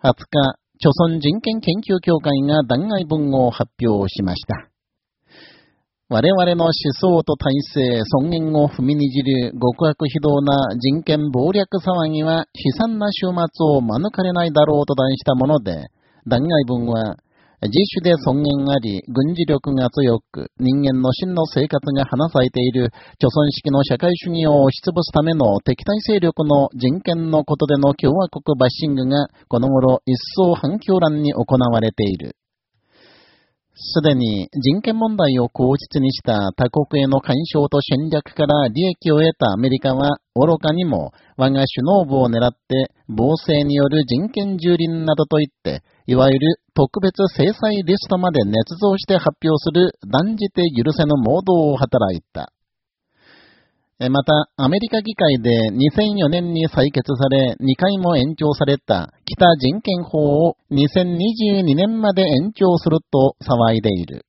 20日、朝鮮人権研究協会が弾劾文を発表しました。我々の思想と体制、尊厳を踏みにじる極悪非道な人権暴力騒ぎは悲惨な終末を免れないだろうと題したもので、弾劾文は、自主で尊厳あり、軍事力が強く、人間の真の生活が花咲いている、貯村式の社会主義を押し潰すための敵対勢力の人権のことでの共和国バッシングが、この頃一層反響乱に行われている。すでに人権問題を口実にした他国への干渉と戦略から利益を得たアメリカは、愚かにも我が首脳部を狙って暴政による人権蹂躙などといって、いわゆる特別制裁リストまで捏造して発表する断じて許せぬ盲導を働いた。また、アメリカ議会で2004年に採決され、2回も延長された北人権法を2022年まで延長すると騒いでいる。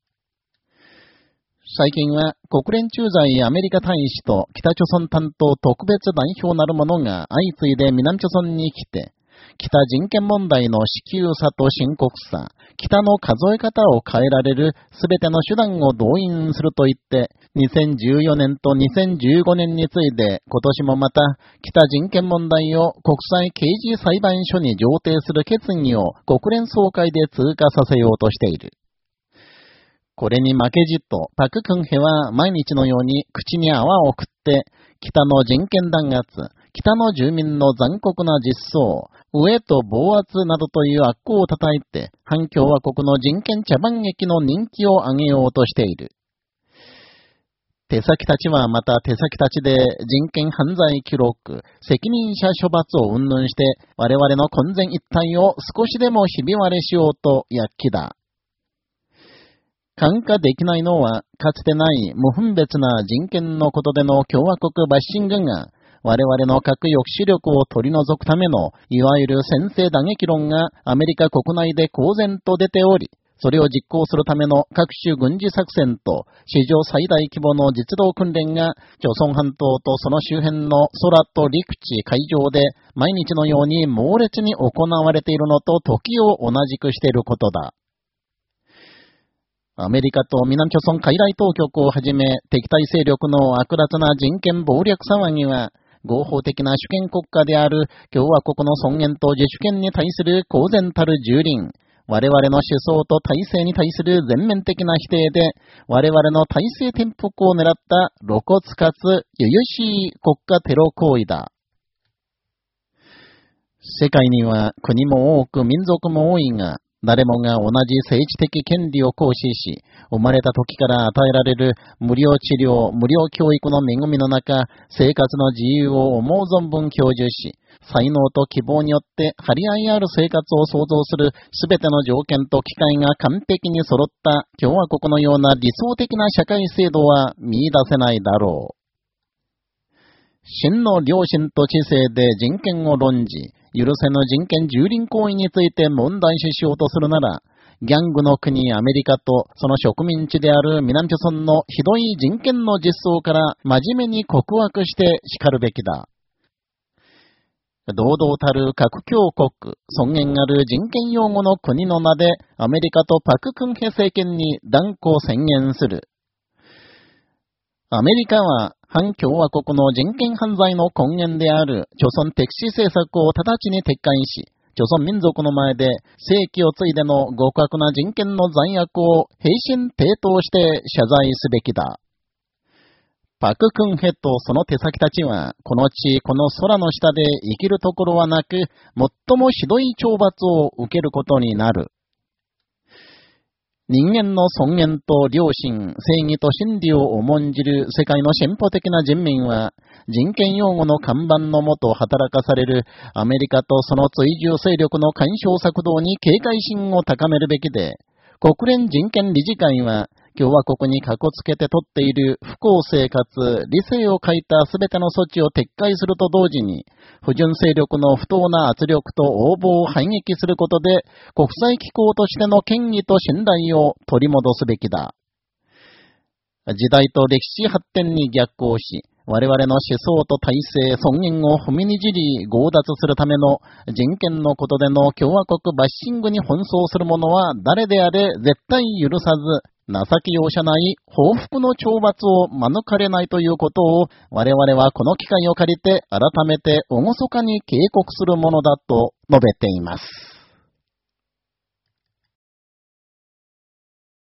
最近は国連駐在アメリカ大使と北朝鮮担当特別代表なる者が相次いで南朝鮮に来て、北人権問題の支給さと深刻さ、北の数え方を変えられるすべての手段を動員すると言って、2014年と2015年について今年もまた北人権問題を国際刑事裁判所に上呈する決議を国連総会で通過させようとしている。これに負けじと、パククンヘは毎日のように口に泡を食って、北の人権弾圧、北の住民の残酷な実相、飢えと暴圧などという悪行を叩いて、反共和国の人権茶番劇の人気を上げようとしている。手先たちはまた手先たちで人権犯罪記録、責任者処罰を云々して、我々の混然一体を少しでもひび割れしようと躍起だ。感化できないのは、かつてない無分別な人権のことでの共和国バッシングが、我々の核抑止力を取り除くための、いわゆる先制打撃論がアメリカ国内で公然と出ており、それを実行するための各種軍事作戦と史上最大規模の実動訓練が、朝鮮半島とその周辺の空と陸地、海上で毎日のように猛烈に行われているのと時を同じくしていることだ。アメリカと南朝鮮海外当局をはじめ敵対勢力の悪辣な人権暴略騒ぎは、合法的な主権国家である共和国の尊厳と自主権に対する公然たる蹂躙、我々の思想と体制に対する全面的な否定で、我々の体制転覆を狙った露骨かつ由々しい国家テロ行為だ。世界には国も多く民族も多いが、誰もが同じ政治的権利を行使し、生まれた時から与えられる無料治療、無料教育の恵みの中、生活の自由を思う存分享受し、才能と希望によって張り合いある生活を創造する全ての条件と機会が完璧に揃った共和国のような理想的な社会制度は見出せないだろう。真の良心と知性で人権を論じ、許せぬ人権蹂躙行為について問題視しようとするなら、ギャングの国アメリカとその植民地である南朝鮮のひどい人権の実相から真面目に告白して叱るべきだ。堂々たる核強国、尊厳ある人権擁護の国の名でアメリカとパククンヘ政権に断固宣言する。アメリカは反共和国の人権犯罪の根源である、朝鮮敵視政策を直ちに撤回し、朝鮮民族の前で正規を継いでの極悪な人権の罪悪を平身抵当して謝罪すべきだ。パククンヘとその手先たちは、この地、この空の下で生きるところはなく、最もひどい懲罰を受けることになる。人間の尊厳と良心、正義と真理を重んじる世界の進歩的な人民は、人権擁護の看板のもと働かされるアメリカとその追従勢力の干渉策動に警戒心を高めるべきで、国連人権理事会は、共和国にかこつけて取っている不公正かつ理性を欠いたすべての措置を撤回すると同時に、不純勢力の不当な圧力と応募を排撃することで、国際機構としての権威と信頼を取り戻すべきだ。時代と歴史発展に逆行し、我々の思想と体制、尊厳を踏みにじり強奪するための人権のことでの共和国バッシングに奔走する者は誰であれ絶対許さず、情け容赦ない報復の懲罰を免れないということを我々はこの機会を借りて改めて厳かに警告するものだと述べています。